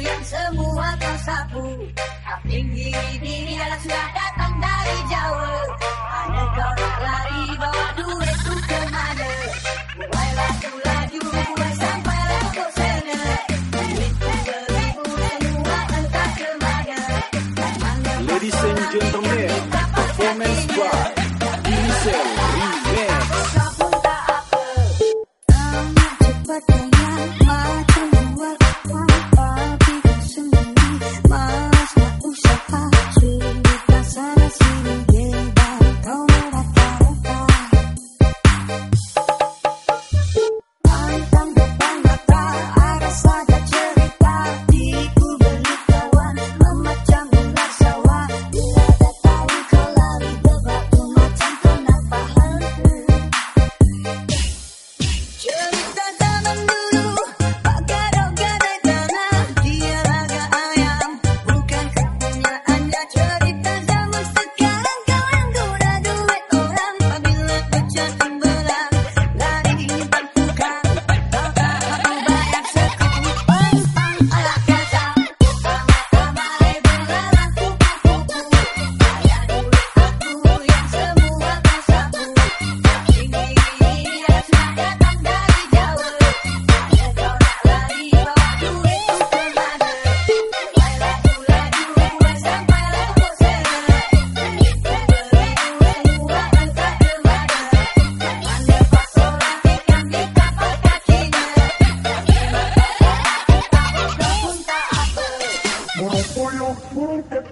yang semua kau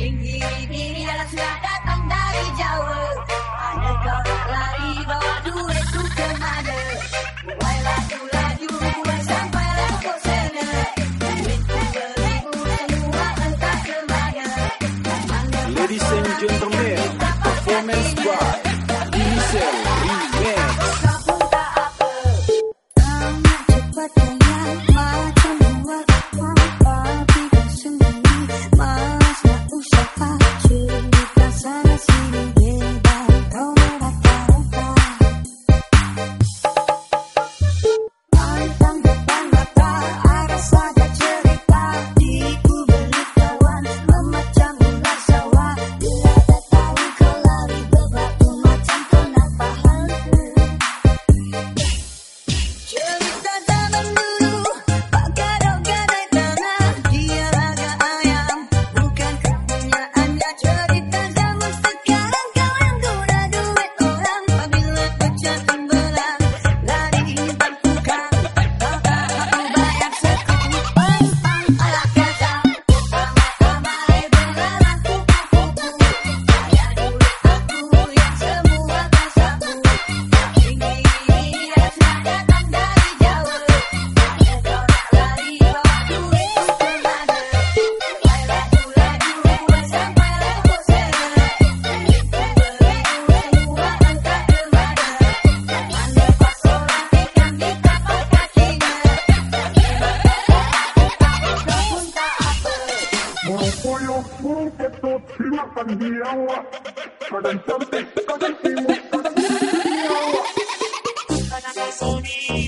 em you. esto si lo aprendí agua para entonces para el tiempo para el tiempo para el tiempo para el tiempo para el